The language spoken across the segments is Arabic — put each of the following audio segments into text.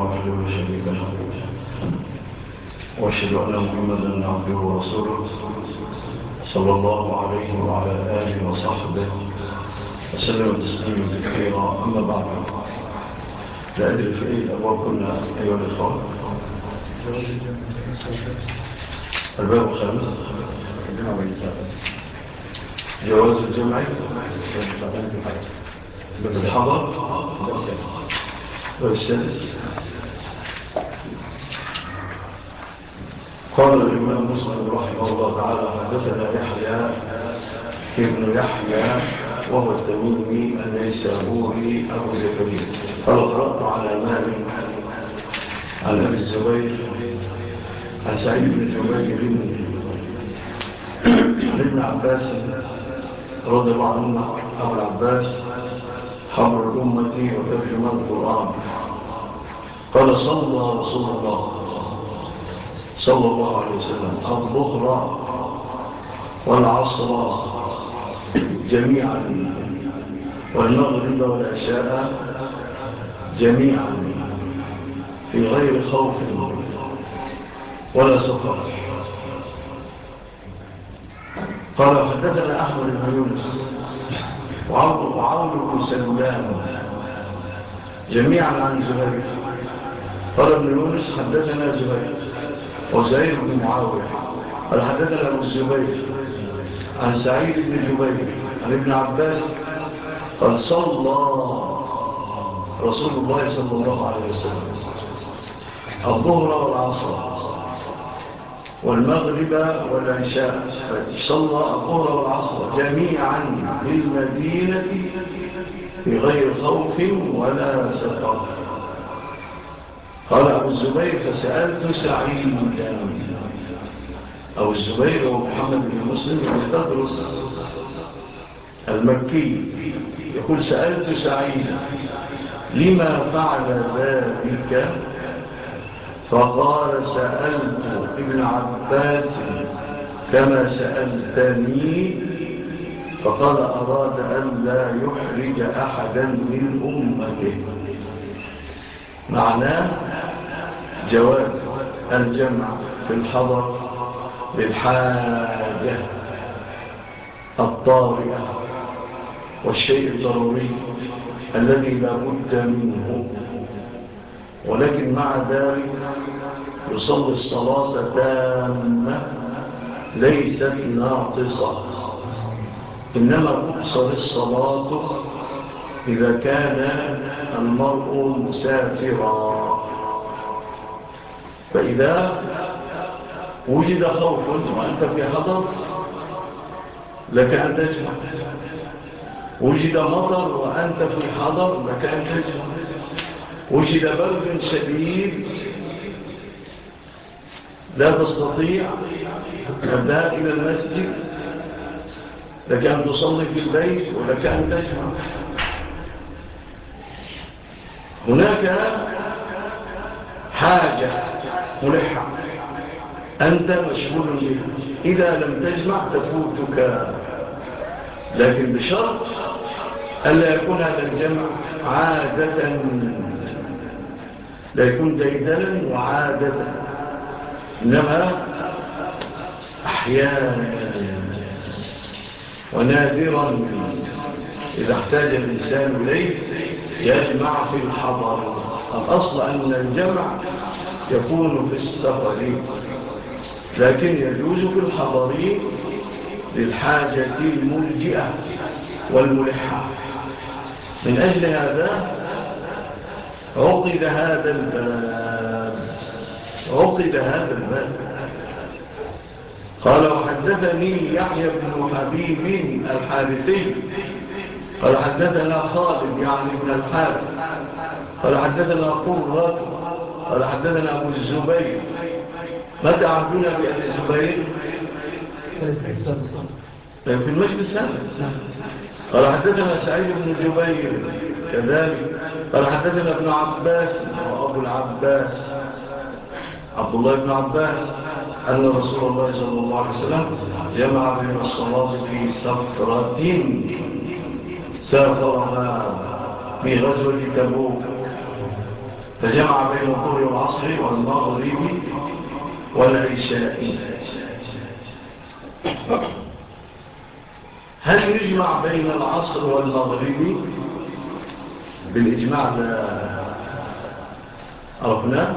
وحده لا شريك له وأشهد أن محمدا عبده ورسوله صلى الله عليه وعلى آله وصحبه وسلم تسليما كثيرا. أما بعد لا أدري في أي الأبواب كنا أيها الإخوة. الباب الخامس. جواز الجمع. بالحضر والسادس قال الإمام مسلم رحمه الله تعالى حدثنا يحيى ابن يحيى وهو التميمي النيسابوري أبو زكريا. قال قرأت على مال عن أبي الزبير عن سعيد بن جبير بن ابن عباس رضي الله عنه أبو العباس حمر الأمة وترجم القرآن. قال صلى الله رسول الله. صلى الله عليه وسلم الظهر والعصر جميعا والمغرب والعشاء جميعا في غير خوف ولا سفر قال حدثنا أحمد بن يونس وعبد بن سلمان جميعا عن زهير قال ابن يونس حدثنا زهير وزعير بن معاوية الحدث حدثنا أبو الزبير عن سعيد بن جبير عن ابن عباس قال صلى رسول الله صلى الله عليه وسلم الظهر والعصر والمغرب والعشاء صلى الظهر والعصر جميعا بالمدينة بغير خوف ولا سفر قال أبو الزبير فسألت سعيد أو الزبير ومحمد بن مسلم المتدرس المكي. يقول سألت سعيد لما فعل ذلك؟ فقال سألت ابن عباس كما سألتني. فقال أراد أن لا يحرج أحدا من أمته. معناه جواز الجمع في الحضر للحاجة الطارئة والشيء الضروري الذي لا بد منه. ولكن مع ذلك يصلي الصلاة تامة ليست ناقصة. إنما أقصر الصلاة إذا كان المرء مسافرا. فإذا وجد خوف وأنت في حضر لك أن تجمع. وجد مطر وأنت في حضر لك أن تجمع. وجد برد شديد لا تستطيع الذهاب إلى المسجد لك أن تصلي في البيت ولك أن تجمع. هناك حاجة ملحة أنت مشغول بها. إذا لم تجمع تفوتك. لكن بشرط ألا يكون هذا الجمع عادة. لا يكون ديدلا وعادة. إنما أحيانا ونادرا إذا احتاج الإنسان إليه يجمع في الحضر. الأصل أن الجمع يكون في السفر. لكن يجوز في الحضر للحاجة الملجئة والملحة. من أجل هذا عقد هذا الباب. عقد هذا الباب. قال وحدثني يحيى بن حبيب الحارثي قال حدثنا خالد يعني ابن الحارث. قال حدثنا قرة. قال حدثنا أبو الزبير. متى عبدنا بأبي الزبير. طيب، في المجلس هذا. قال حدثنا سعيد بن الزبير كذلك. قال حدثنا ابن عباس. وأبو العباس. عبد الله بن عباس. أن رسول الله صلى الله عليه وسلم جمع بين الصلاة في سفرة سافرها في غزوة تبوك. فجمع بين طول العصر والمغرب والعشاء. هل يجمع بين العصر والمغرب؟ بالإجماع لا. أرفنا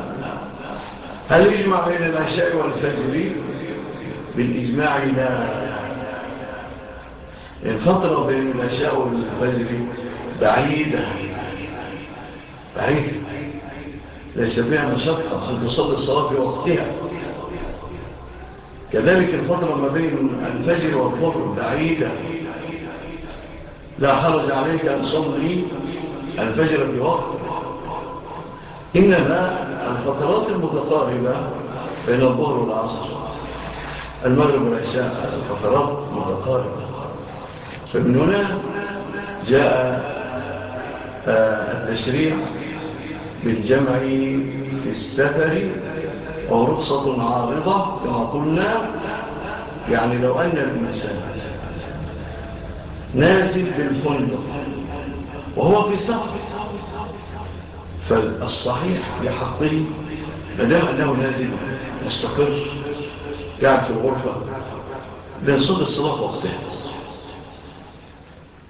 هل يجمع بين العشاء والفجر؟ بالإجماع لا. الفترة بين العشاء والفجر بعيدة. بعيدة. ليس فيها مشقة عشان تصلي الصلاة في وقتها. كذلك الفترة ما بين الفجر والظهر بعيدة. لا حرج عليك أن تصلي الفجر في وقت. إنما الفترات المتقاربة بين الظهر والعصر. المغرب والعشاء الفترات متقاربة فمن هنا جاء آه، التشريع بالجمع في السفر ورخصة عارضة كما قلنا يعني لو أن المساء نازل بالفندق وهو في السفر فالصحيح لحقه مدام أنه نازل مستقر قاعد في الغرفة بينصد الصلاة وقتها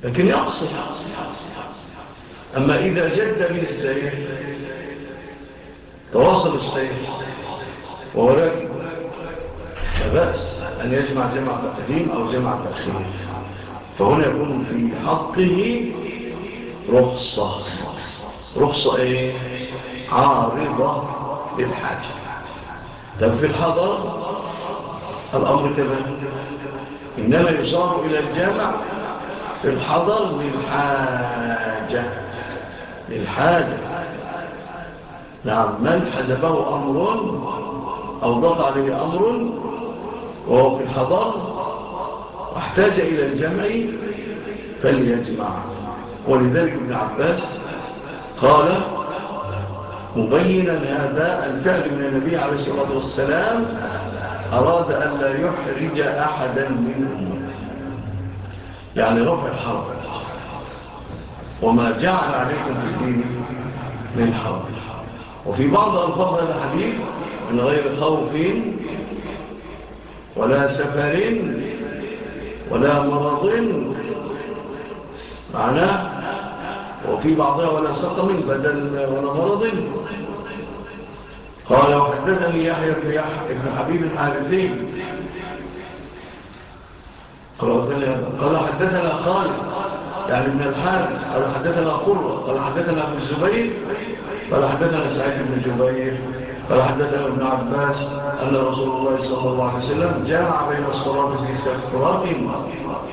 لكن يقصر أما إذا جد من السيف تواصل السيف وولكن فبأس أن يجمع جمع تقديم أو جمع تأخير. فهنا يكون في حقه رخصة. رخصة إيه؟ عارضة للحاجة. طب في الحضر الأمر تمام إنما يصار إلى الجامع الحضر للحاجة للحاجة. نعم من حزبه أمر أو ضغط عليه أمر وهو في الحضر واحتاج إلى الجمع فليجمع. ولذلك ابن عباس قال مبينا هذا الفعل من النبي عليه الصلاة والسلام أراد أن لا يحرج أحدا منهم يعني رفع الحرب. وما جعل عليكم في الدين من حرب. وفي بعض ألفاظ الحديث من غير خوف ولا سفر ولا مرض. معناه وفي بعضها ولا سقم بدل ولا مرض. قال وحدثني يحيى بن حبيب الحارثين قال حدثنا خالد يعني ابن الحارث قال حدثنا قرة قال حدثنا ابن الزبير قال حدثنا سعيد بن جبير قال حدثنا ابن عباس أن رسول الله صلى الله عليه وسلم جامع بين الصلاة في سفرات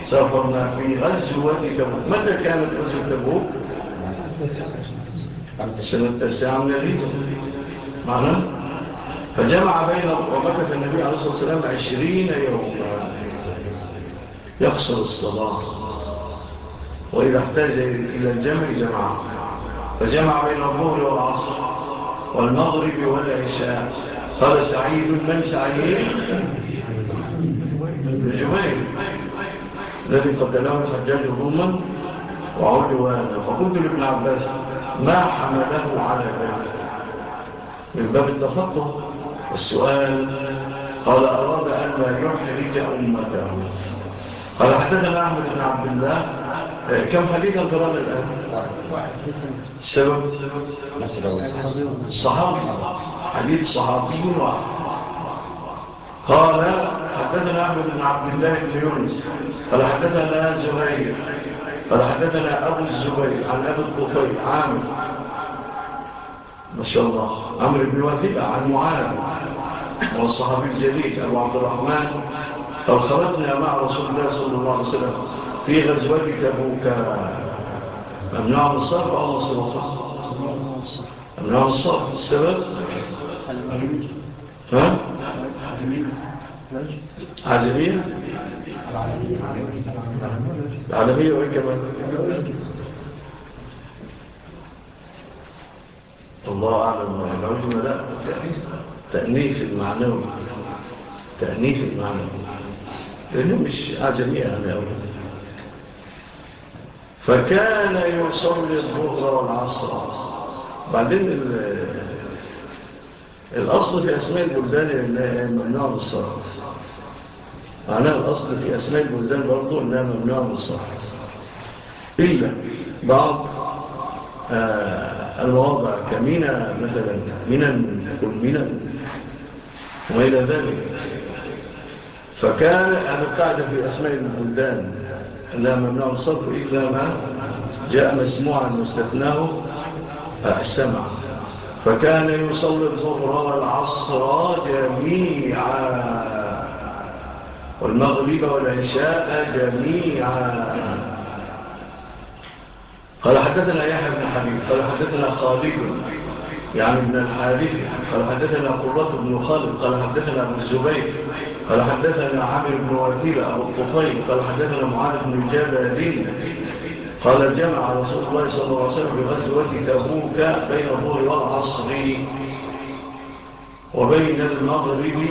سافرنا في غزوة تبوك متى كانت غزوة تبوك؟ السنة التاسعة من الهجرة. معنا فجمع بين وقفة النبي عليه الصلاة والسلام عشرين يوما. يقصر الصلاة وإذا احتاج إلى الجمع جمع. فجمع بين الظهر والعصر والمغرب والعشاء. قال سعيد من سعيد؟ الجميل الذي قتله الحجاج ظلما وعدوانا فقلت لابن عباس ما حمله على ذلك؟ من باب التفقه والسؤال قال أراد أن لا يحرج أمته. قال حدثنا أحمد بن عبد الله آه، كم حديث الضرار الآن؟ سبب. الصحابي حديث صحابي واحد. قال حدثنا أحمد بن عبد الله بن يونس قال حدثنا زهير قال حدثنا أبو الزبير عن أبو القطير عامر. ما شاء الله. عمر بن وثيقة عن معاذ والصحابي الجليل أبو عبد الرحمن. أو خرجنا مع رسول الله صلى الله عليه وسلم في غزوة تبوك. أمنع الصرف أو الصرف أمنع الصرف السبب؟ ها؟ عجبيه؟ عجبيه؟ وإن كمان؟ الله أعلم. العلم لا. تأنيف المعنوي تأنيف المعنوي لأنه مش عجمية على أولاد فكان يصلي الظهر والعصر بعدين الأصل في أسماء البلدان ممنوع بالصلاة معناها الأصل في أسماء البلدان برضو أنها ممنوع بالصلاة إلا بعض الوضع كمينة مثلا مينة كل مينة وإلى ذلك فكان أنا قاعدة في أسماء البلدان لا ممنوع الصرف إلا ما جاء مسموعا واستثناه السمع فكان يصلي الظهر والعصر جميعا والمغرب والعشاء جميعا. قال حدثنا يحيى بن حبيب قال حدثنا خالد يعني ابن الحارث قال حدثنا قرة بن خالد قال حدثنا ابن الزبير قال حدثنا عامر بن وكيل أبو الطفيل. قال حدثنا معاذ بن جابر دين قال جمع رسول الله صلى الله عليه وسلم بغزوة تبوك بين الظهر والعصر وبين المغرب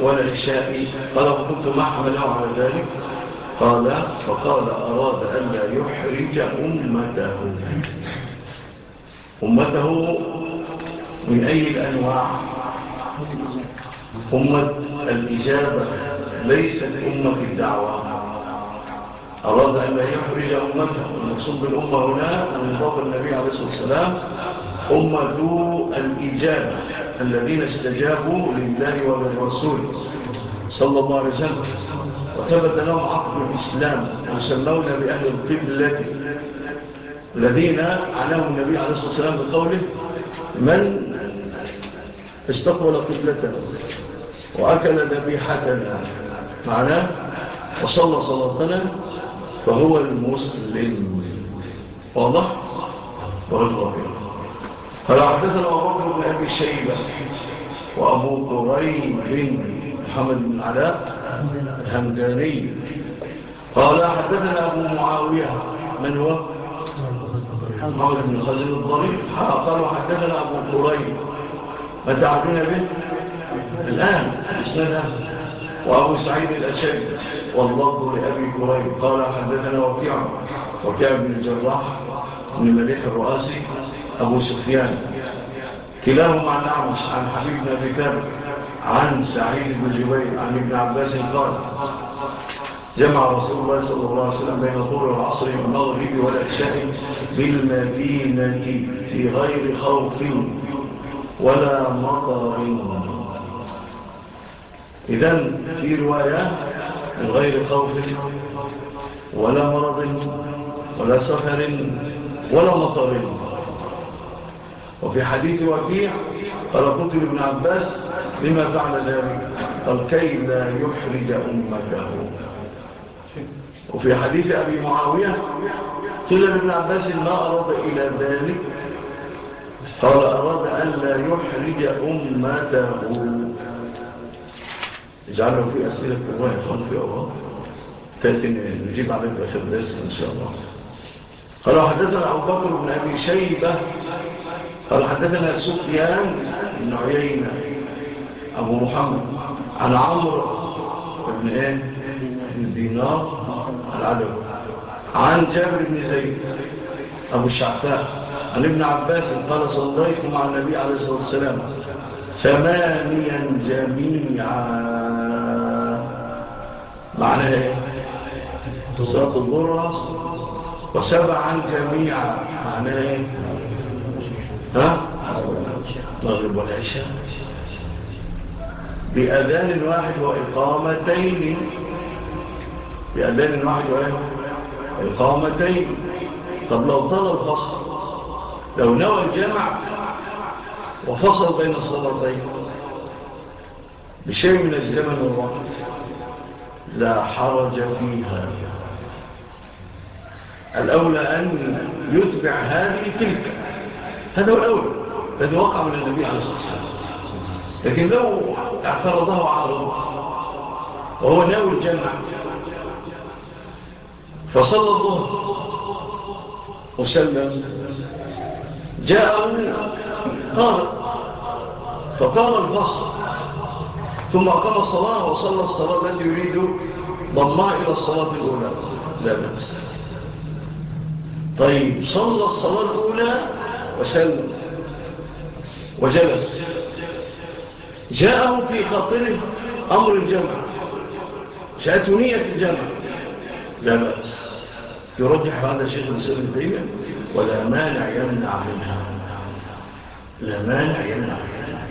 والعشاء. قال كنت محمل على ذلك. قال فقال أراد أن يحرج أمته. أمته من أي الأنواع؟ أمة الإجابة ليست أمة الدعوة. أراد أن لا يحرج أمته المقصود بالأمة هنا من فضل النبي عليه الصلاة والسلام. أمة الإجابة الذين استجابوا لله وللرسول صلى الله عليه وسلم. وثبت لهم عقل الإسلام وسمونا بأهل القبلة. الذين عناهم النبي عليه الصلاة والسلام بقوله من استقبل قبلته وأكل نبيحتنا معناه وصلى صلاتنا فهو المسلم. واضح؟ والله هل حدثنا أبو بكر بن أبي شيبة وأبو قريب محمد بن علاء الهمداني. قال حدثنا أبو معاوية. من هو؟ محمد بن خزين الضريب قال حدثنا أبو قريب فانت عارفين به الآن. أسنان وأبو سعيد الأشد والله لأبي كريم قال حدثنا وفيع وكان ابن الجراح. من المليك الرؤاسي. أبو سفيان. كلاهما عن أعمش. عن حبيبنا أبي عن سعيد بن جبير. عن ابن عباس قال جمع رسول الله صلى الله عليه وسلم بين طول العصر والمغرب والعشاء بالمدينة في غير خوف. ولا مطر إذا في رواية من غير خوف ولا مرض ولا سفر ولا مطر. وفي حديث وفيع قال قلت لابن عباس لما فعل ذلك؟ قال كي لا يحرج أمته. وفي حديث أبي معاوية قيل لابن عباس ما أراد إلى ذلك؟ قال أراد أن لا يحرج أمته. اجعله في أسئلة الله يقول في أوراق تأتي نجيب عليك آخر درس إن شاء الله. قال حدثنا أبو بكر بن أبي شيبة. قال حدثنا سفيان بن عيينة. أبو محمد. عن عمرو بن إيه؟ بن دينار العدو عن جابر بن زيد. أبو الشعفاء عن ابن عباس قال صليت مع النبي عليه الصلاة والسلام ثمانيا جميعا. معنى إيه؟ صلاة الظهر وسبعا جميعا. معنى إيه؟ ها؟ المغرب والعشاء. بأذان واحد وإقامتين. بأذان واحد وإقامتين. طب لو طال الفصل لو نوى الجامع وفصل بين الصلاتين بشيء من الزمن والوقت لا حرج فيها. الأولى أن يتبع هذه تلك. هذا هو الأولى الذي وقع من النبي عليه الصلاة والسلام. لكن لو اعترضه عارض وهو ناوي الجمع فصلى الظهر وسلم جاء قال فقام الفصل. ثم أقام الصلاة وصلى الصلاة التي يريد ضمها إلى الصلاة الأولى. لا بأس. طيب صلى الصلاة الأولى وسلم. وجلس. جاءه في خاطره أمر الجمع. جاءته نية الجمع. لا بأس. يرجح هذا الشيخ الإسلام الدينة ولا مانع يمنع منها. لا مانع يمنع. منها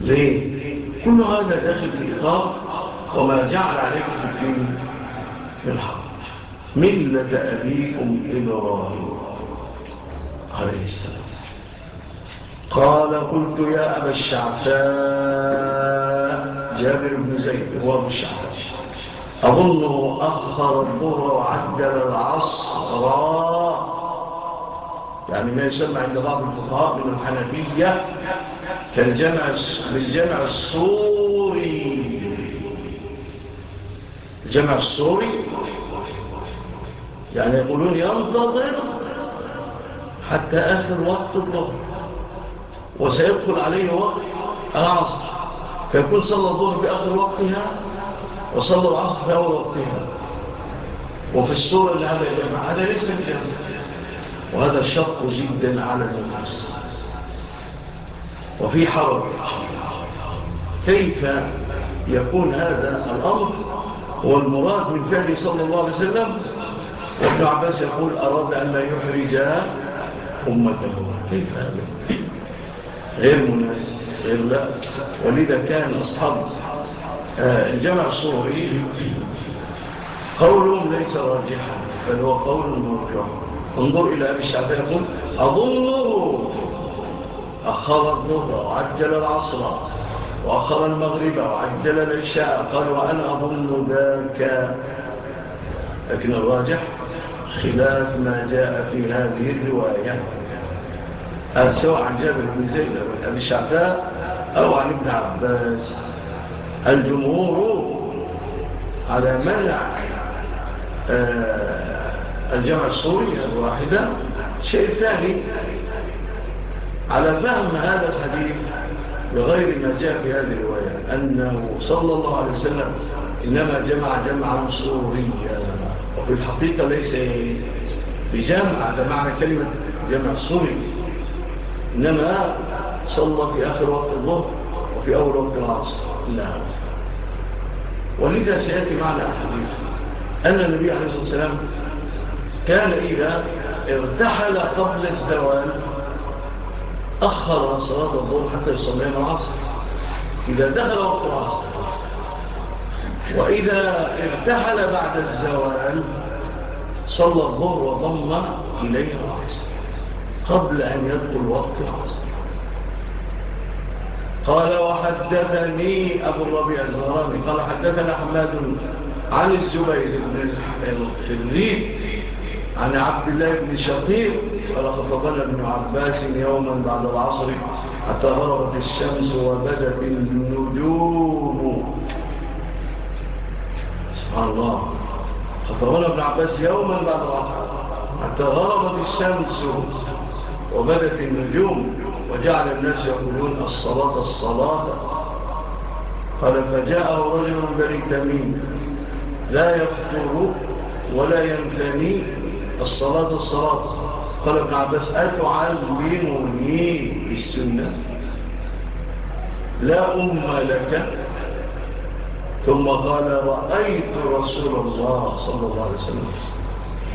ليه؟ كل هذا داخل في إطار وما جعل عليكم في الدين في الحق. ملة أبيكم إبراهيم عليه السلام. قال قلت يا أبا الشعفاء جابر بن زيد هو أبو الشعفاء أظنه أخر الظهر وعجل العصر. يعني ما يسمى عند بعض الفقهاء من الحنفية كالجمع بالجمع الصوري الجمع الصوري يعني يقولون ينتظر حتى آخر وقت الظهر وسيدخل عليه وقت العصر. فيكون صلى الظهر بآخر وقتها وصلوا العصر في أول وقتها. وفي الصورة اللي هذا الجامعة هذا ليس الجامعة وهذا شق جدا على النفس وفي حرج كيف يكون هذا الأمر؟ هو المراد من فعل صلى الله عليه وسلم. وابن عباس يقول أراد أن لا يحرج أمته كيف هذا؟ غير مناسب غير لا. ولذا كان أصحاب جمع صوري قول ليس راجحا بل هو قول مرجح انظر إلى أبي الشعب يقول أظنه أخر الظهر وعجل العصر وأخر المغرب وعجل العشاء. قال وأنا أظن ذاك. لكن الراجح خلاف ما جاء في هذه الرواية. هذا سواء عن جابر بن زيد أبي الشعباء أو عن ابن عباس. الجمهور على منع آه، الجامعة السورية الواحدة. شيء ثاني على فهم هذا الحديث بغير ما جاء في هذه الرواية أنه صلى الله عليه وسلم إنما جمع جمعا سوريا. وفي الحقيقة ليس بجمع هذا معنى كلمة جمع سوري. إنما صلى في آخر وقت الظهر. في أول وقت العصر. لا ولذا سيأتي معنى الحديث أن النبي عليه الصلاة والسلام كان إذا ارتحل قبل الزوال أخر صلاة الظهر حتى يصلي العصر. إذا دخل وقت العصر وإذا ارتحل بعد الزوال صلى الظهر وضم إليه العصر قبل أن يدخل وقت العصر. قال وحدثني أبو الربيع الزهراني قال حدثنا حماد عن الزبير بن الخريب عن عبد الله بن شقيق قال خطبنا ابن عباس يوما بعد العصر حتى غربت الشمس وبدت النجوم. سبحان الله. خطبنا ابن عباس يوما بعد العصر. حتى غربت الشمس وبدت النجوم. وجعل الناس يقولون الصلاة الصلاة. قال فجاءه رجل بني تميم لا يفطر ولا ينتمي الصلاة الصلاة. قال ابن عباس أتعلمني بالسنة؟ لا أم لك. ثم قال رأيت رسول الله صلى الله عليه وسلم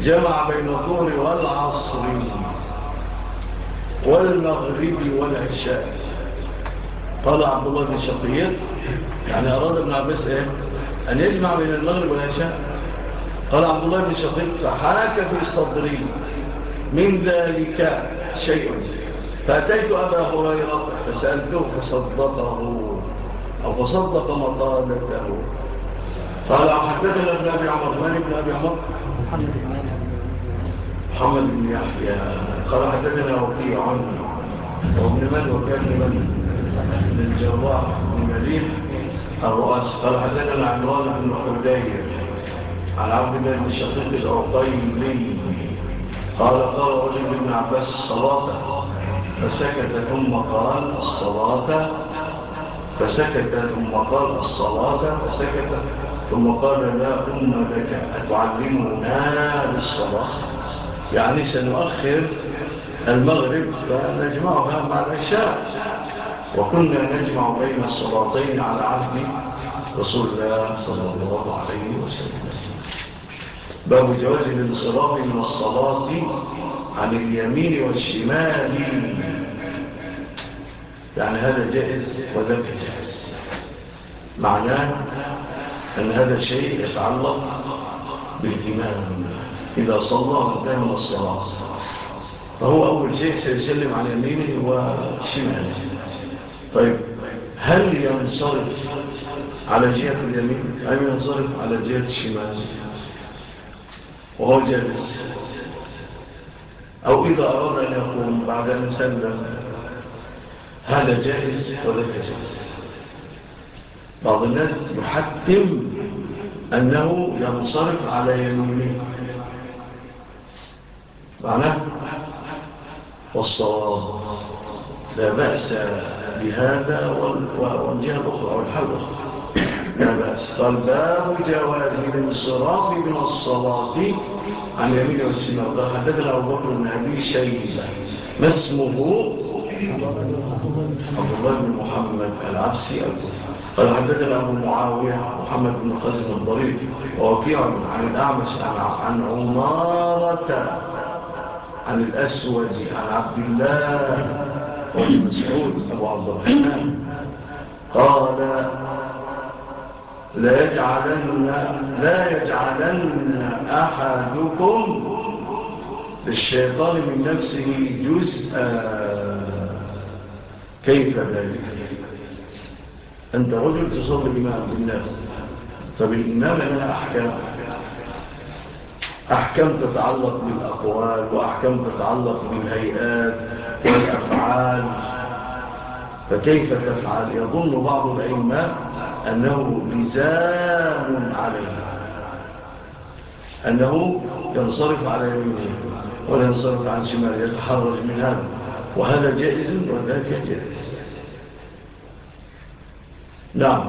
جمع بين الظهر والعصر. والمغرب والعشاء. قال عبد الله بن شقيق. يعني أراد ابن عباس إيه؟ أن يجمع بين المغرب والعشاء. قال عبد الله بن شقيق فحاك في صدري. من ذلك شيء. فأتيت أبا هريرة فسألته فصدقه أو فصدق مطالته قال حدثنا بن أبي عمر. من ابن أبي عمر؟ محمد محمد بن يحيى. قال حدثنا وفي عن وابن من وكان بن من الجراح بن مليح الرؤس قال حدثنا عمران بن حداير عن عبد الله بن شقيق العقيلي قال قال رجل ابن عباس الصلاة. فسكت ثم قال الصلاة. فسكت ثم قال الصلاة. فسكت ثم قال لا أم لك أتعلمنا للصلاة يعني سنؤخر المغرب فنجمعها مع العشاء. وكنا نجمع بين الصلاتين على عهد رسول الله صلى الله عليه وسلم. باب جواز الانصراف من الصلاة عن اليمين والشمال. يعني هذا جائز وذلك جائز؟ معناه أن هذا الشيء يتعلق بالإمام الله إذا صلى وقام الصلاة. فهو أول شيء سيسلم على يمينه وشماله. طيب هل ينصرف على جهة اليمين؟ أم ينصرف على جهة الشمال؟ وهو جالس. أو إذا أراد أن يقوم بعد أن سلم هذا جائز وذلك جائز بعض الناس يحتم أنه ينصرف على يمينه. معناه والصلاة لا بأس بهذا والجهة الأخرى والحل الأخرى. لا بأس. فالباب جواز الانصراف من الصلاة. عن يمين والسنة وقال حدثنا أبو بكر بن أبي شيبة. ما اسمه؟ أبو الله بن محمد العبسي الكفر قال حدثنا أبو معاوية محمد بن قاسم الضريب ووكيع عن الأعمش عن عمارة عن الأسود عن عبد الله وابن مسعود أبو عبد الرحمن. قال لا يجعلن لا يجعلن أحدكم للشيطان من نفسه جزءا. كيف ذلك؟ أنت رجل تصلي بما عبد الناس طب الإمام أحكام. أحكام تتعلق بالأقوال وأحكام تتعلق بالهيئات والأفعال. فكيف تفعل؟ يظن بعض العلماء أنه لزام عليه. أنه ينصرف على يمينه وينصرف عن شماله يتحرج من هذا. وهذا جائز وذاك جائز. نعم.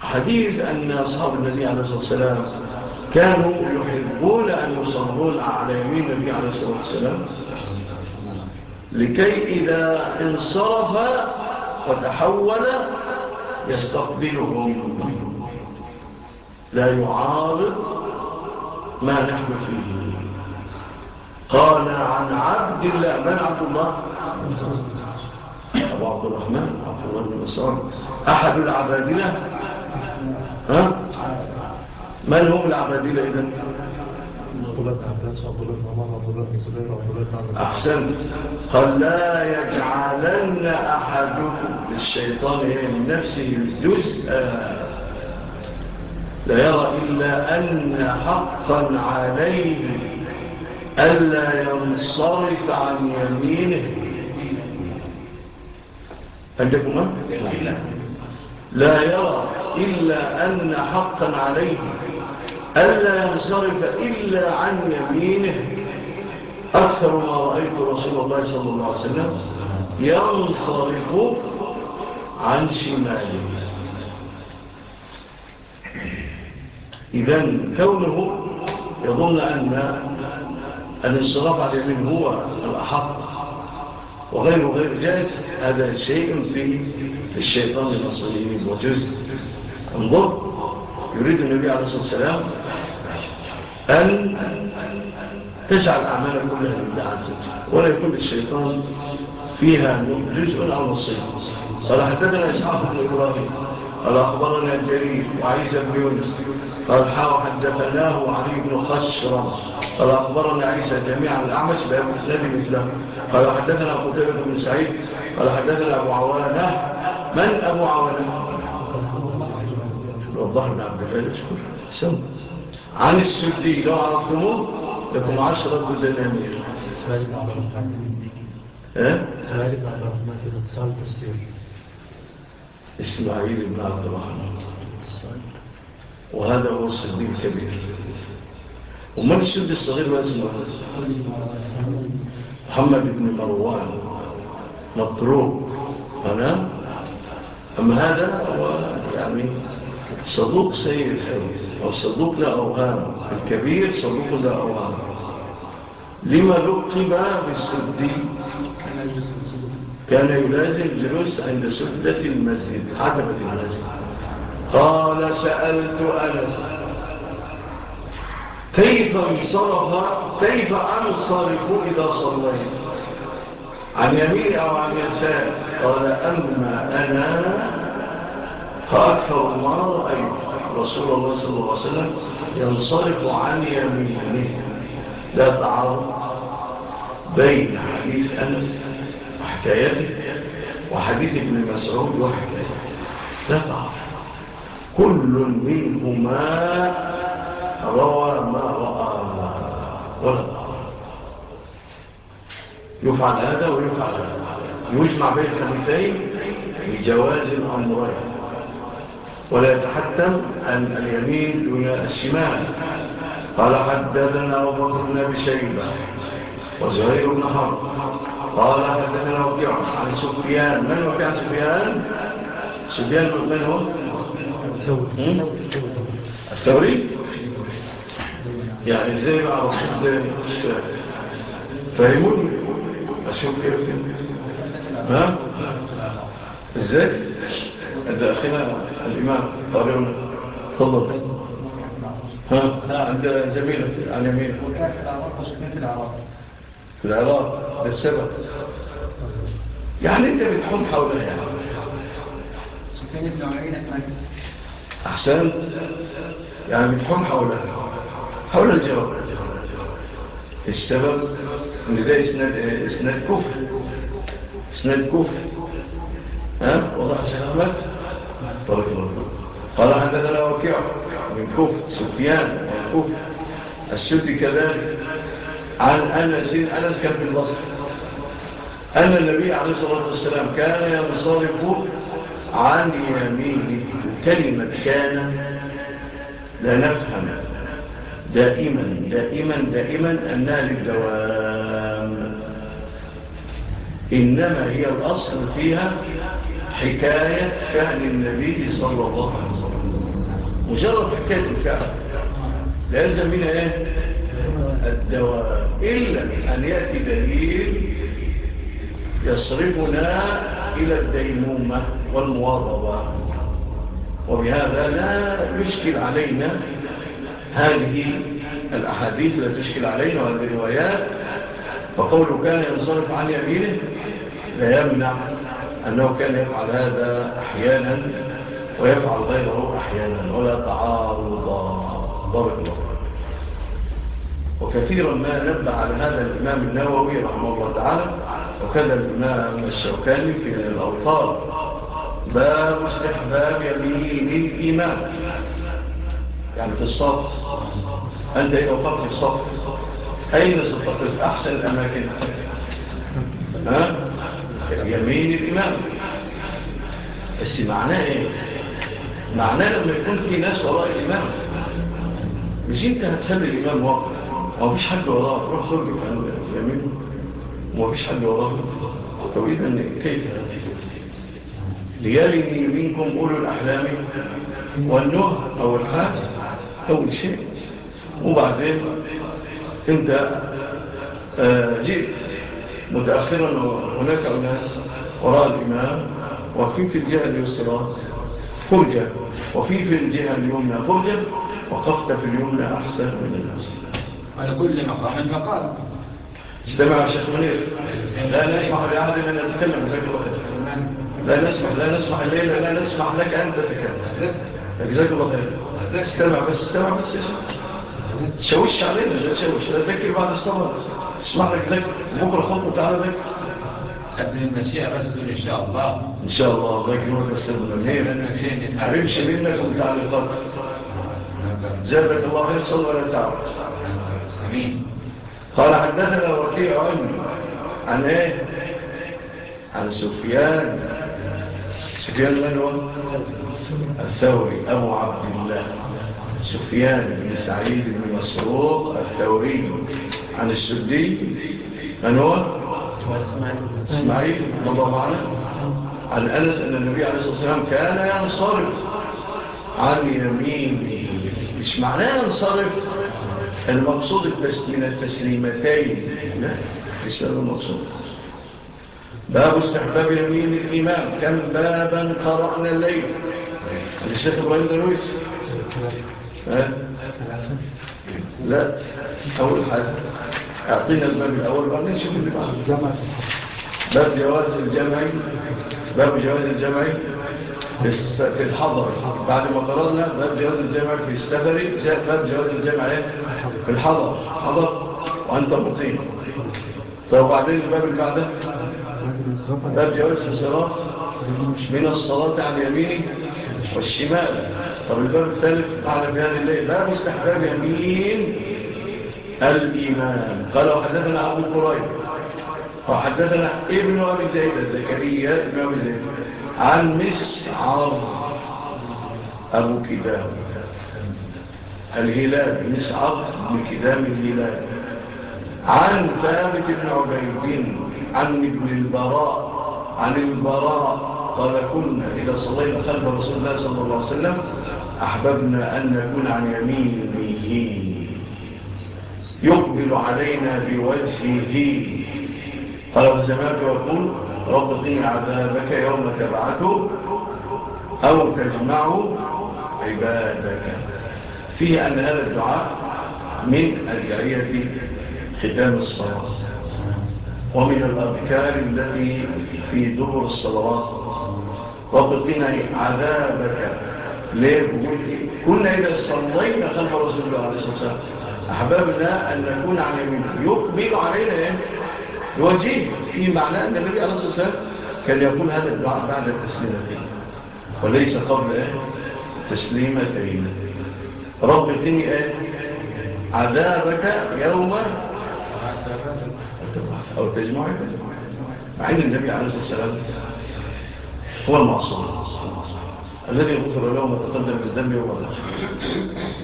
حديث أن أصحاب النبي عليه الصلاة والسلام كانوا يحبون أن يصلوا الأعلامين النبي عليه الصلاة والسلام. لكي إذا انصرف وتحول يستقبلهم. لا يعارض ما نحن فيه. قال عن عبد الله من عبد الله؟ أبو عبد الرحمن عبد الله بن أحد العبادلة؟ ها؟ من هم العبادين إذا؟ أحسن قال لا يجعلن أحدكم للشيطان من نفسه جزءا. لا يرى إلا أن حقا عليه ألا ينصرف عن يمينه. عندكم لا يرى إلا أن حقا عليه ألا ينصرف إلا عن يمينه. أكثر ما رأيت رسول الله صلى الله عليه وسلم ينصرف عن شماله. إذن كونه يظن أن الانصراف عن يمين هو الأحق وغيره غير جائز هذا شيء في الشيطان المصريين وجزء انظر يريد النبي عليه الصلاة والسلام أن تجعل أعمالك كلها لله عز وجل ولا يكون للشيطان فيها جزء أو نصيب. قال حدثنا إسحاق بن إبراهيم قال أخبرنا جرير وعيسى بن يونس قال حاو حدثناه علي بن خشرة قال أخبرنا عيسى جميعا الأعمش بأبو سلبي مثله قال حدثنا قتيبة بن سعيد قال حدثنا أبو عوانة من أبو عوانة؟ الله بن عبد الله يذكر حسن عن السدي لو عرفتموه لكم عشرة بزنانير سعيد عبد الرحمن ها؟ سعيد عبد الرحمن في الاتصال بالسير اسماعيل بن عبد الرحمن وهذا هو السدي الكبير ومن السدي الصغير ما اسمه محمد بن مروان مطروق أنا أما هذا هو يعني صدوق سيء الفهم أو صدوق لا أوهام الكبير صدوق لا أوهام لما لقب بالسدي كان يلازم جلوس عند سدة المسجد عدمة المسجد۔ قال سألت أنس كيف انصرف كيف أنصرف إذا صليت؟ عن يمين أو عن يسار؟ قال أما أنا فأكثر ما أي رسول الله صلى الله عليه وسلم ينصرف عن يمينه. لا تعارض بين حديث أنس وحكايته وحديث ابن مسعود وحكايته. لا تعارض. كل منهما روى ما رأى. ولا يفعل هذا ويفعل هذا. يجمع بين الحديثين بجواز الأمرين ولا يتحتم عن اليمين دون الشمال. قال حدثنا أبو بكر بن أبي شيبة وزهير بن حرب. قال حدثنا وكيع عن سفيان. من وكيع سفيان؟ سفيان من هو؟ الثوري؟ يعني إزاي بقى رسول إزاي فاهموني أشوف كيف فين ها؟ إزاي؟ ده اخينا الإمام طبيعون تفضل. ها؟ عند زميلة على يمين. في العراق. في العراق يعني أنت بتحوم حولها يعني. سفيان ابن عيينة أحسن يعني بتحوم حولها. حول الجواب. السبب ان ده اسناد إسناد كفر. إسناد كفر. ها؟ وضع سلامات. طريق الردود قال حدثنا وكيع من كفت سفيان وكفت السدي كذلك عن أنس أنس كان في البصر أن النبي عليه الصلاة والسلام كان ينصرف عن يمينه كلمة كان لا نفهم دائما دائما دائما أنها للدوام إنما هي الأصل فيها حكاية فعل النبي صلى الله عليه وسلم. مجرد حكاية الفعل. لا يلزم منها إيه؟ الدواء. إلا أن يأتي دليل يصرفنا إلى الديمومة والمواضبة وبهذا لا يشكل علينا هذه الأحاديث لا تشكل علينا وهذه الروايات. فقوله كان ينصرف عن يمينه لا يمنع أنه كان يفعل هذا أحيانا ويفعل غيره أحيانا ولا تعارض ضرب نظر وكثيرا ما نبع على هذا الإمام النووي رحمه الله تعالى وكذا الإمام الشوكاني في الأوطار باب استحباب يمين الإمام. يعني في الصف أنت إذا وقفت في الصف أين ستقف؟ أحسن أماكن ها؟ يمين الإمام بس معناه إيه؟ معناه لما يكون في ناس وراء الإمام مش أنت هتخلي الإمام وقت ومفيش حد وراء روح خرج يمينه ومفيش حد وراء طب إذا كيف ليالي منكم أولو الأحلام۔ والنهر أو الحاج۔ أول شيء وبعدين أنت جئت متأخرا هناك أناس وراء الإمام وفي في الجهة اليسرى فرجة وفي في الجهة اليمنى فرجة وقفت في اليمنى أحسن من الناس. على كل مقام مقام استمع شيخ منير. لا نسمح لأحد أن يتكلم زي الوقت لا نسمح لا نسمح الليلة لا نسمح لك أن تتكلم. أجزاك الله خير. استمع بس استمع بس شوش علينا لا تشوش لا تذكر بعد الصبر اسمع لك بكرة خطوة تعالى لك قبل المسيح بس إن شاء الله إن شاء الله الله يكرمك السلام عليكم حبيب شبيب لكم تعليقات جابك الله خير صلى ولا تعالى أمين قال حدثنا وكيع عني عن إيه عن سفيان سفيان من هو؟ الثوري أبو عبد الله. سفيان بن سعيد بن مسروق الثوري. عن السدي من هو؟ اسماعيل الله معنا عن أنس أن النبي عليه الصلاة والسلام كان ينصرف عن يمينه مش معناه ينصرف المقصود من التسليمتين لا ليس المقصود باب استحباب يمين الإمام كم بابا قرأنا الليل الشيخ إبراهيم درويش ها؟ لا أول حاجة. أعطينا الباب الأول. بقى نشوف اللي بعده. باب جواز الجمعي باب جواز الجمعي في الحضر. بعد ما قررنا باب جواز الجمع في السفر. باب جواز الجمع إيه؟ في الحضر. حضر. وأنت مقيم. طب وبعدين الباب اللي بعده؟ باب جواز الصلاة من الصلاة عن يميني والشمال. طب الباب الثالث بعد بيان الله. لا مستحباب يمين. الإمام قال وحدثنا أبو قريب وحدثنا ابن أبي زيد زكريا ابن أبي زيد عن مسعر. أبو كدام. الهلال مسعر بن كدام الهلال. عن ثابت بن عبيد عن ابن البراء عن البراء قال كنا إذا صلينا خلف رسول الله صلى الله عليه وسلم أحببنا أن نكون عن يمينه يقبل علينا بوجهه قال السماء ويقول رب قين عذابك يوم تبعته أو تجمع عبادك. فيه أن هذا الدعاء من الجارية ختام الصلاة. ومن الأذكار التي في دور الصلوات. رب قين عذابك. ليه؟ كنا إذا صلينا خلف رسول الله عليه الصلاة والسلام. أحبابنا أن نكون على يمينه يقبل علينا يواجهه في معنى أن النبي عليه الصلاة والسلام كان يقول هذا الدعاء بعد التسليمتين وليس قبل تسليمتين رب اغتني عذابك يوم أو تجمع. عند النبي عليه الصلاة والسلام هو المعصوم. الذي يغفر له ما تقدم بالذنب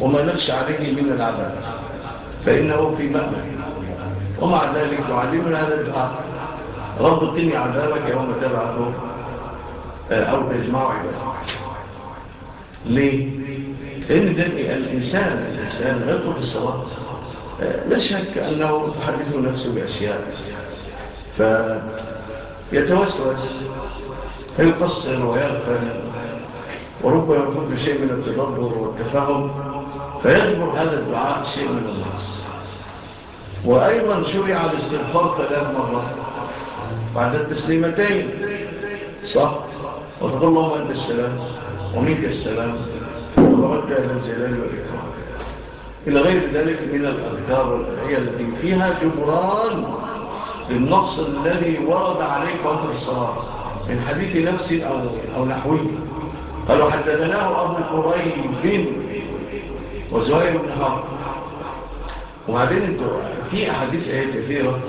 وما نخشى عليه من العذاب. فإنه في مأمن ومع ذلك يعلمنا هذا الدعاء. رب قني عذابك يوم تبعته آه، أو تجمع عبادك. ليه؟ لأن الإنسان الإنسان غير في الصلاة. آه، لا شك أنه تحدث نفسه بأشياء. فيتوسوس فيقصر ويغفل وربما يكون بشيء من التضرر والتفاهم. فيذكر هذا الدعاء شيء من الناس وأيضا شرع الاستغفار ثلاث مرات. بعد التسليمتين. صح؟ وتقول اللهم أنت السلام. ومنك السلام. ورجع الجلال والإكرام. إلى غير ذلك من الأذكار والأدعية التي فيها جبران للنقص الذي ورد عليك وأنت الصلاة. من حديث نفسي أو, أو نحوي قالوا حددناه أبو القريب وزوايا من حرب. وبعدين أنتوا في أحاديث إيه كثيرة؟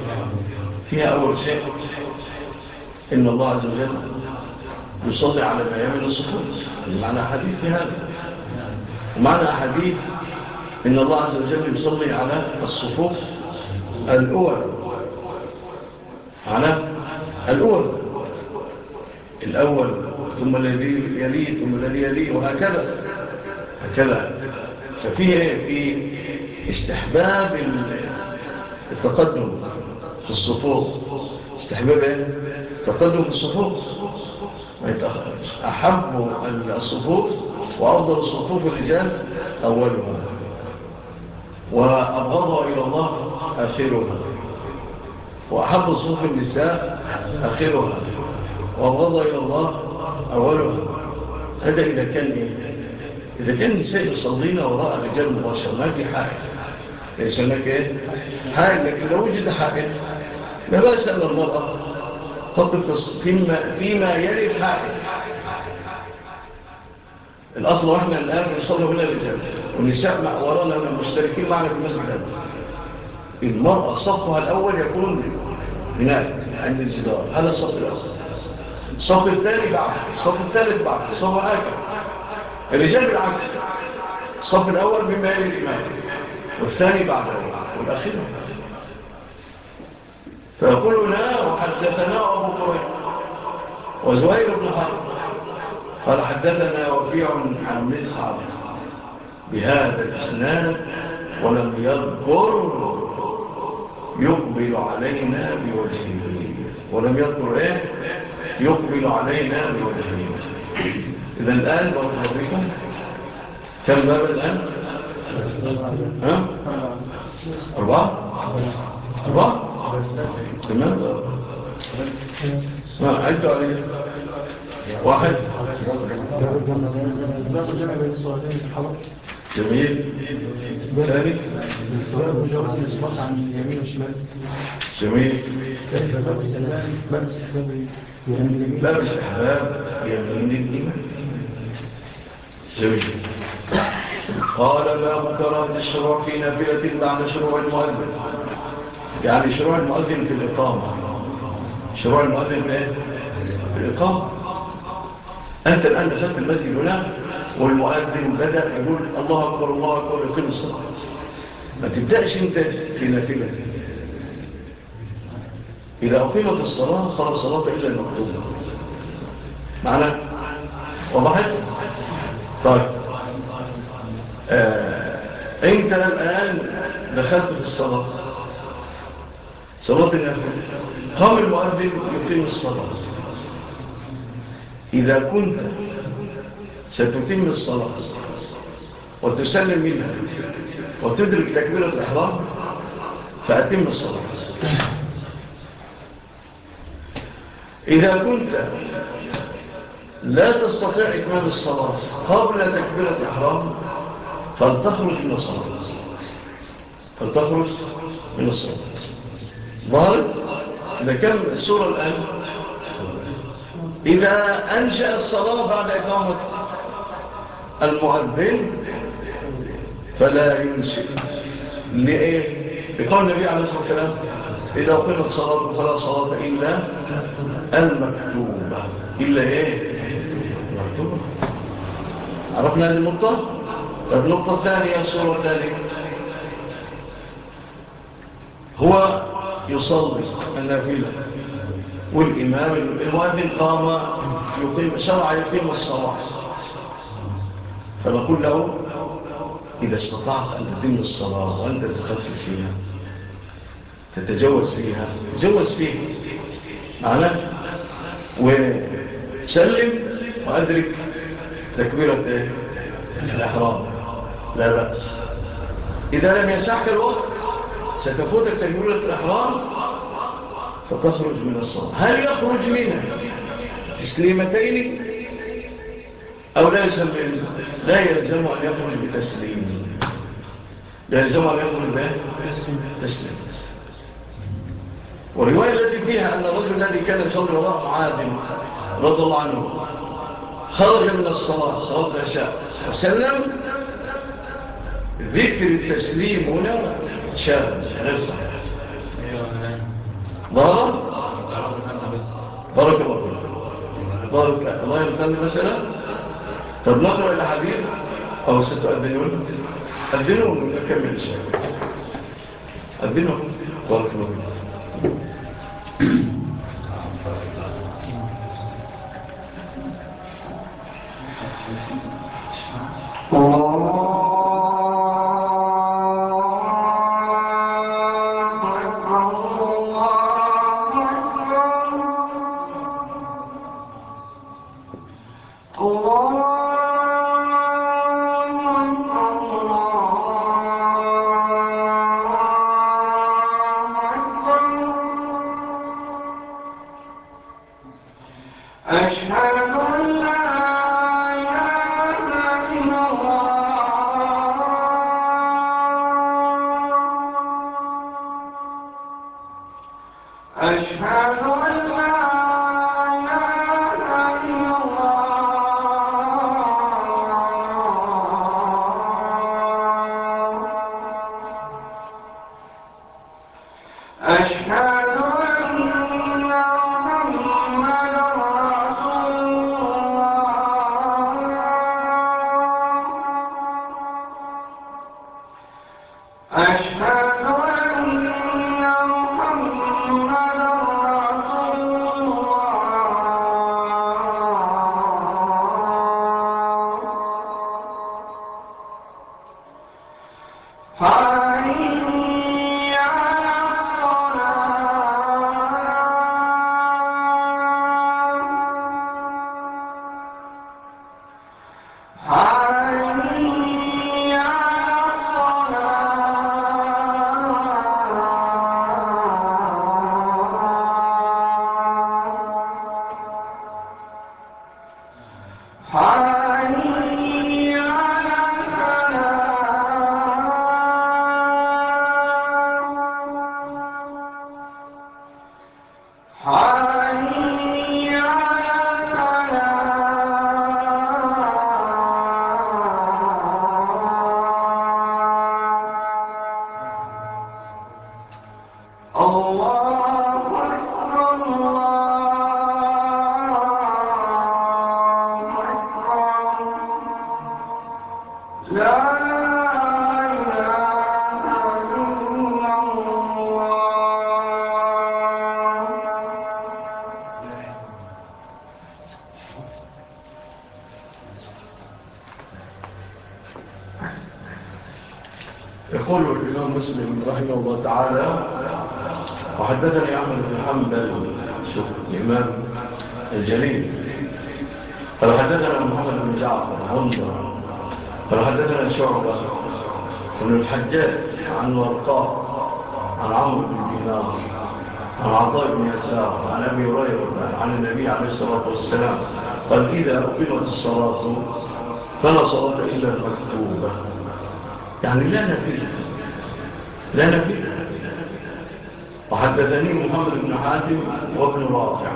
فيها أول شيء إن الله عز وجل يصلي على بيان الصفوف معنى حديث في هذا. معنى حديث إن الله عز وجل يصلي على الصفوف الأول. على الأول. الأول ثم الذي يليه ثم الذي يليه وهكذا. هكذا. ففيه في استحباب التقدم في الصفوف. استحباب إيه؟ التقدم في الصفوف. أحب الصفوف وأفضل الصفوف الرجال أولهم وأبغضها إلى الله آخرها وأحب الصفوف النساء آخرها وأبغضها إلى الله أولها. هذا إذا كان إذا كان النساء يصلينا وراء رجال مباشر ما في حاجة ليس لك إيه؟ حاجة لكن لو وجد حاجة لا بأس أن المرأة تقف فيما, فيما يلي الحاجة الأصل وإحنا الآن نصلي هنا رجال والنساء مع ورانا مشتركين معنا في المسجد المرأة صفها الأول يكون هناك عند الجدار هذا الصف الأول. الصف الثاني بعد الصف الثالث بعد الصف الآخر. الرجال بالعكس. الصف الأول بما يلي الإمام والثاني بعده والأخير فيقول لا وحدثنا أبو طويل وزوير بن حرب قال حدثنا وفيع عن مصعب بهذا الإسناد ولم يذكر يقبل علينا بوجهه ولم يذكر إيه؟ يقبل علينا بوجهه. إذا الآن بارك الله فيكم كم باب الآن؟ ها؟ أربعة؟ أربعة؟ تمام؟ ما عدوا عليه واحد جميل ثاني جميل باب الاستحباب يمين الإيمان جميل. قال ما كراهة الشروع في نافلة بعد شروع المؤذن. يعني شروع المؤذن في الإقامة. شروع المؤذن في إيه؟ في الإقامة. أنت الآن دخلت المسجد هنا والمؤذن بدأ يقول الله أكبر الله أكبر يقيم الصلاة. ما تبدأش أنت في نافلة. إذا أقيمت الصلاة خلص صلاة إلا المكتوبة. معنى؟ وضحت طيب. آه، انت الآن دخلت في الصلاة؟ صلاة النفل. قام المؤذن يقيم الصلاة. إذا كنت ستتم الصلاة وتسلم منها وتدرك تكبيرة الإحرام فأتم الصلاة. إذا كنت لا تستطيع إكمال الصلاة قبل تكبيرة إحرام فلتخرج من الصلاة. فلتخرج من الصلاة. ظهر إذا السورة الآن إذا أنشأ الصلاة بعد إقامة المعذن فلا ينسي لإيه؟ يقول النبي عليه الصلاة والسلام إذا قمت صلاة فلا صلاة إلا المكتوبة. إلا إيه؟ مكتوبة عرفنا النقطة؟ طب نقطة ثانية صورة ثانية هو يصلي النافلة والإمام المؤذن قام يقيم شرع يقيم الصلاة. فنقول له إذا استطعت أن تقيم الصلاة وأنت تخفف فيها تتجوز فيها تجوز فيها. معنا وسلم وأدرك تكبيرة الإحرام. لا بأس. إذا لم يسعك الوقت ستفوتك تكبيرة الإحرام فتخرج من الصلاة. هل يخرج منها تسليمتين؟ أو لا يسمى لا يلزم أن يخرج بتسليم. لا يلزم أن يخرج بتسليم والرواية التي فيها أن الرجل الذي كان صلى الله عادم رضي الله عنه خرج من الصلاة صلاة العشاء وسلم ذكر التسليم هنا شاب غير صحيح ضرب بارك الله بارك الله يمتلني مثلا طب نقرأ إلى حبيب أو ستؤذنون أذنون نكمل الشيء اذنوا بارك الله سارا يسار عن أبي هريرة عن النبي عليه الصلاة والسلام. قال إذا أقلت الصلاة فلا صلاة إلا المكتوبة. يعني لا نفيذ لا نفيذ وحدثني محمد بن حاتم وابن رافع.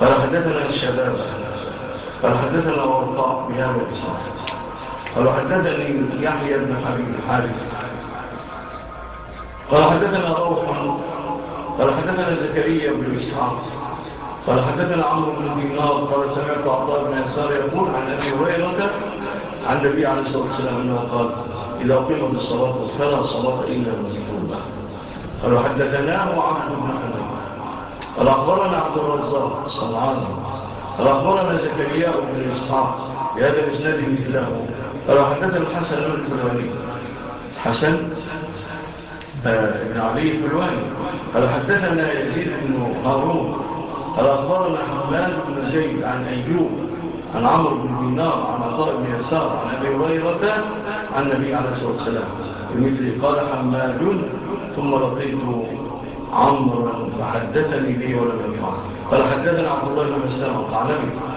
قال حدثنا الشباب. قال حدثنا ورقاء بهذا الإسلام قال حدثني يحيى بن حبيب الحارث. قال حدثنا روح قال حدثنا زكريا بن إسحاق. قال حدثنا عمرو بن دينار. قال سمعت عطاء بن يسار يقول عن أبي هريرة عن النبي عليه الصلاة والسلام أنه قال إذا قيمت الصلاة فلا صلاة إلا المذكورة. قال حدثناه عبد بن حنان قال أخبرنا عبد الرزاق صنعان قال أخبرنا زكريا بن إسحاق بهذا الإسناد مثله. قال حدثنا الحسن بن حسن؟ ابن علي الحلواني قال حدثنا يزيد بن هارون. قال أخبرنا حملان بن زيد عن أيوب عن عمرو بن دينار عن عطاء بن يسار عن أبي هريرة عن النبي عليه الصلاة والسلام. بمثل قال حماد ثم لقيت عمرا فحدثني به ولم يفعل قال حدثنا عبد الله بن مسلم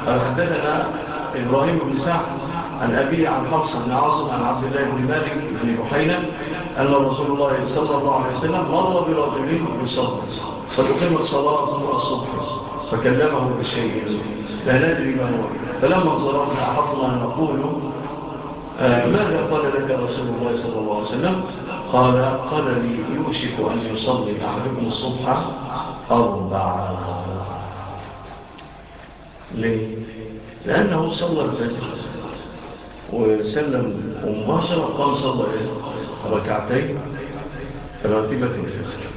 قال حدثنا إبراهيم بن سعد. عن أبي عن حفص عن عاصم عن عبد الله بن مالك بن بحينا أن رسول الله صلى الله عليه وسلم مر برجلين بالصبر. فتقيم الصلاة الصبح. فكلمه بشيء. لا ندري ما هو. فلما انصرفنا أحطنا نقول آه، ماذا قال لك رسول الله صلى الله عليه وسلم؟ قال قال لي يوشك أن يصلي أحدكم الصبح أربعة. ليه؟ لأنه صلى الفجر. وسلم وما شاء الله قام صلى ركعتين راتبة الفجر.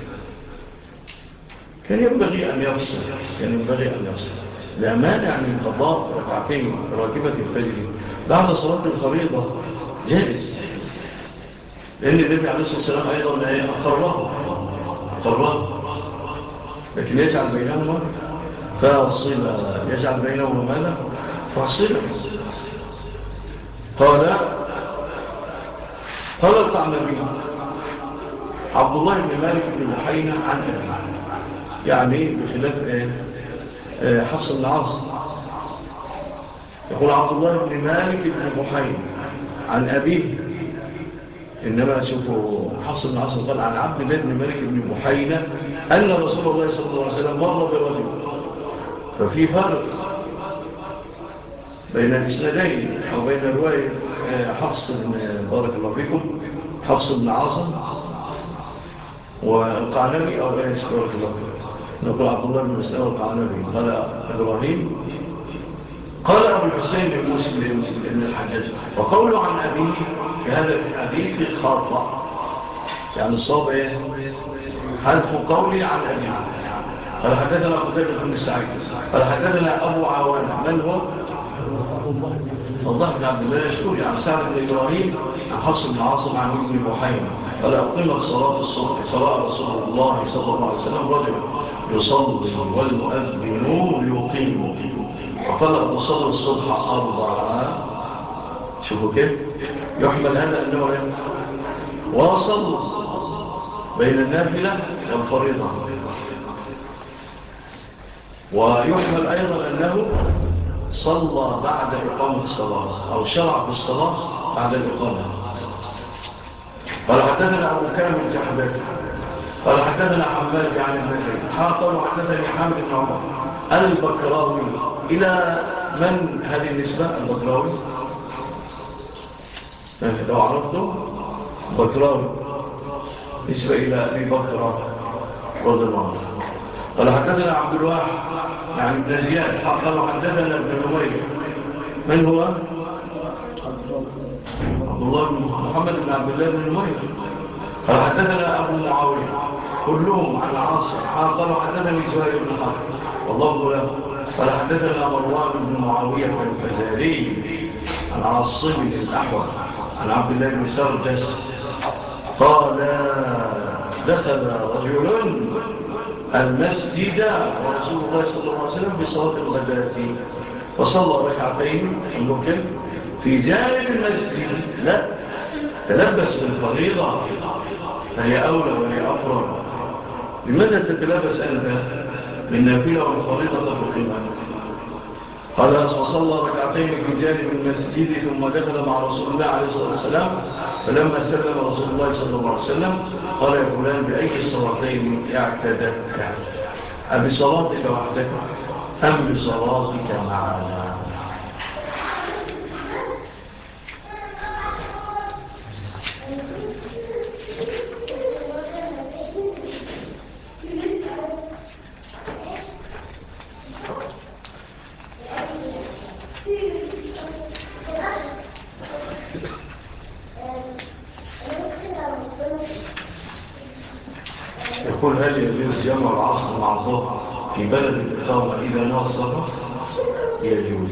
كان ينبغي أن يفصل كان ينبغي أن يفصل. لا مانع من قضاء ركعتين راتبة الفجر بعد صلاة الفريضة جائز. لأن النبي عليه الصلاة والسلام أيضا اقره اقره. لكن يجعل بينهما فاصلة يجعل بينهما ماذا؟ فاصلة قال قال الطعن بيه عبد الله بن مالك بن محينا عن أبي يعني بخلاف حفص العاصم يقول عبد الله بن مالك بن محينا عن أبيه إنما شوفوا حفص بن عاص قال عن عبد الله بن مالك بن محينا أن رسول الله صلى الله عليه وسلم مر برجل ففي فرق بين الإسنادين أو بين الرواية آه، حفص بارك الله فيكم حفص بن عاصم والقعنبي أو بين بارك الله نقول عبد الله بن مسلم والقعنبي. قال إبراهيم قال أبو الحسين بن مسلم بن الحجاج وقوله عن أبيه هذا من أبيه في يعني الصواب إيه؟ في قولي عن أبيه؟ قال حدثنا بن سعيد قال حدثنا أبو عوان من هو؟ يعقوب والله بن عبد الله يشكر عن يعني سعد بن إبراهيم عن حفص بن عاصم عن ابن بحيرة. فلا أقيمت صلاة صلاة رسول الله صلى الله عليه وسلم رجل يصلي والمؤذن يقيم. وقال تصلي الصبح أربعة. شوفوا كيف؟ يحمل هذا أنه واصل بين النافلة والفريضة. ويحمل أيضا أنه صلى بعد إقامة الصلاة أو شرع بالصلاة بعد الإقامة. قال حدثنا أبو كامل جحبات قال حدثنا حماد عن المسجد حاطر حدثني حامد بن عمر. البكراوي. إلى من هذه النسبة؟ البكراوي؟ لو عرفته. بكراوي. نسبة إلى أبي بكر رضي الله عنه. قال حدثنا عبد الواحد يعني ابن زياد قال حدثنا ابن نمير من هو؟ عبد الله بن محمد بن عبد الله بن نمير قال حدثنا أبو معاوية كلهم عن عاصر قالوا حدثنا سهيل بن حرب. والله له. قال حدثنا مروان بن معاوية الفزاري عن عاصم الأحوال عن عبد الله بن سردس. قال دخل رجل المسجد ورسول الله صلى الله عليه وسلم بصلاة الغداة وصلى ركعتين الممكن في جانب المسجد لا. تلبس بالفريضة. فهي أولى وهي أفرى لماذا تتلبس أنت؟ بالنافلة والفريضة تفقيمة قال وصلى ركعتين بجانب المسجد ثم دخل مع رسول الله عليه الصلاة والسلام فلما سلم رسول الله صلى الله عليه وسلم قال يا فلان بأي الصلاتين اعتدت أبي صلاتك وحدك أم بصلاتك معنا في بلد الإقامة إذا نصر يجوز.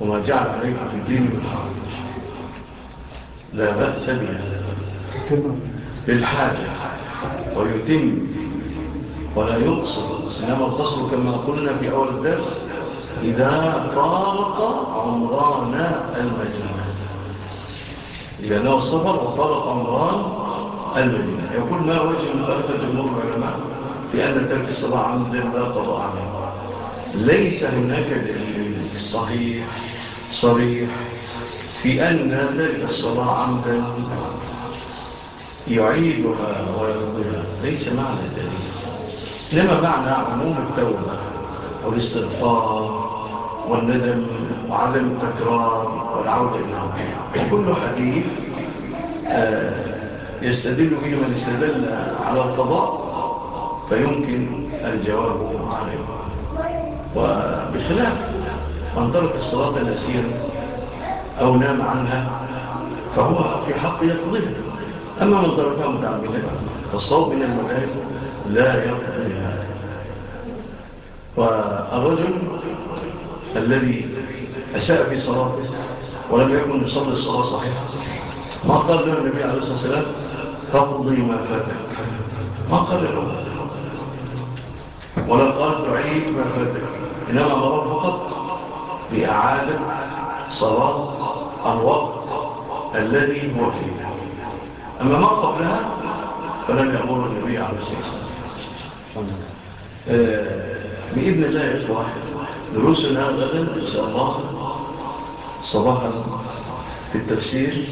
وما جعل عليك في الدين بالحرب لا بأس بها للحاجة ويتم. ولا يقصر. إنما القصر كما قلنا في أول الدرس. إذا طارق عمران المجنون. إذا له وطارق عمران المجنون. يقول ما وجه المؤلفة جمهور العلماء؟ بأن ترك الصلاة عن الظهر لا قضاء عنها ليس هناك دليل صحيح صريح في أن ترك الصلاة عمدا يعيدها ويقضيها ليس معنى الدليل لما معنى عموم التوبة والاستغفار والندم وعدم التكرار والعودة إلى كل حديث آه، يستدل به من استدل على القضاء فيمكن الجواب عليه وبخلاف من ترك الصلاة نسيرا أو نام عنها فهو في حق يقضيها. أما من تركها متعبدا فالصوم من المكان لا يقضيها والرجل الذي أساء في صلاته ولم يكن يصلي الصلاة صحيحة ما قال النبي عليه الصلاة والسلام فاقضي ما فاتك. ما قال له. ولا قال تعيد ما فاتك إنما مرض فقط بإعادة صلاة الوقت الذي هو فيه أما ما قبلها فلم يأمر النبي عليه الصلاة والسلام. آه، بإذن الله يطلع دروسنا غدا إن شاء الله. صباحا في التفسير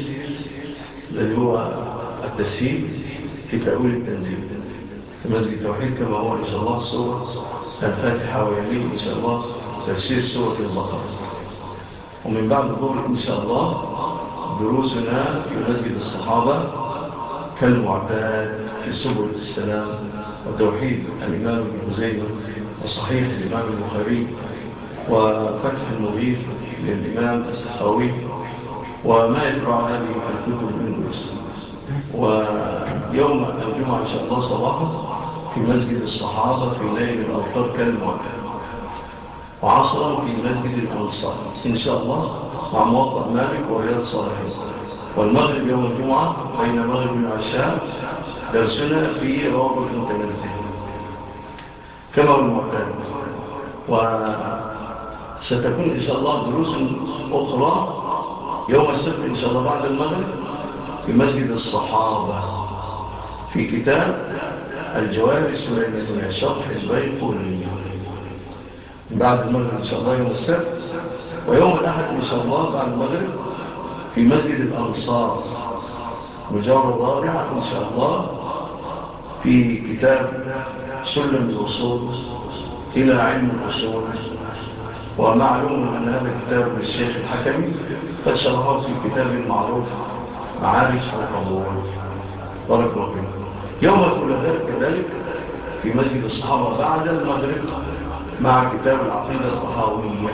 الذي هو التسهيل في تأويل التنزيل. في مسجد التوحيد كما هو إن شاء الله سورة الفاتحة ويليه إن شاء الله تفسير سورة البقرة. ومن بعد الظهر إن شاء الله دروسنا في مسجد الصحابة كالمعباد في سبل السلام وتوحيد الإمام ابن زيد وصحيح الإمام البخاري وفتح المغير للإمام السخاوي وما يدرع هذه الكتب من دروسنا ويوم الجمعة إن شاء الله صباحا في مسجد الصحابة في ولاية كان مؤكد وعصرا في مسجد الأنصار إن شاء الله مع موقع مالك ورياض صالح والمغرب يوم الجمعة بين مغرب العشاء درسنا في روابط المتنزه كما هو المعتاد وستكون إن شاء الله دروس أخرى يوم السبت إن شاء الله بعد المغرب في مسجد الصحابة في كتاب الجواب الجوارح من الشرح الزبير كل بعد المغرب إن شاء الله يوم السبت. ويوم الأحد إن شاء الله بعد المغرب في مسجد الأنصار. مجال رابعه إن شاء الله في كتاب سلم الأصول إلى علم الأصول. ومعلوم أن هذا الكتاب للشيخ الحكمي فشرها في كتاب معروف معارف القبول. بارك الله فيكم يوم الثلاثاء كذلك في مسجد الصحابة بعد المغرب مع كتاب العقيدة الصحاوية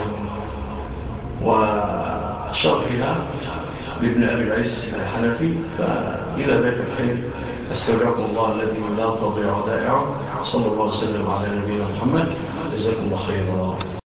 وشرحها لابن أبي العيس الحنفي فإلى ذاك الحين أستودعكم الله الذي لا تضيع دائعه صلى الله عليه وسلم على نبينا محمد. جزاكم الله خيرا.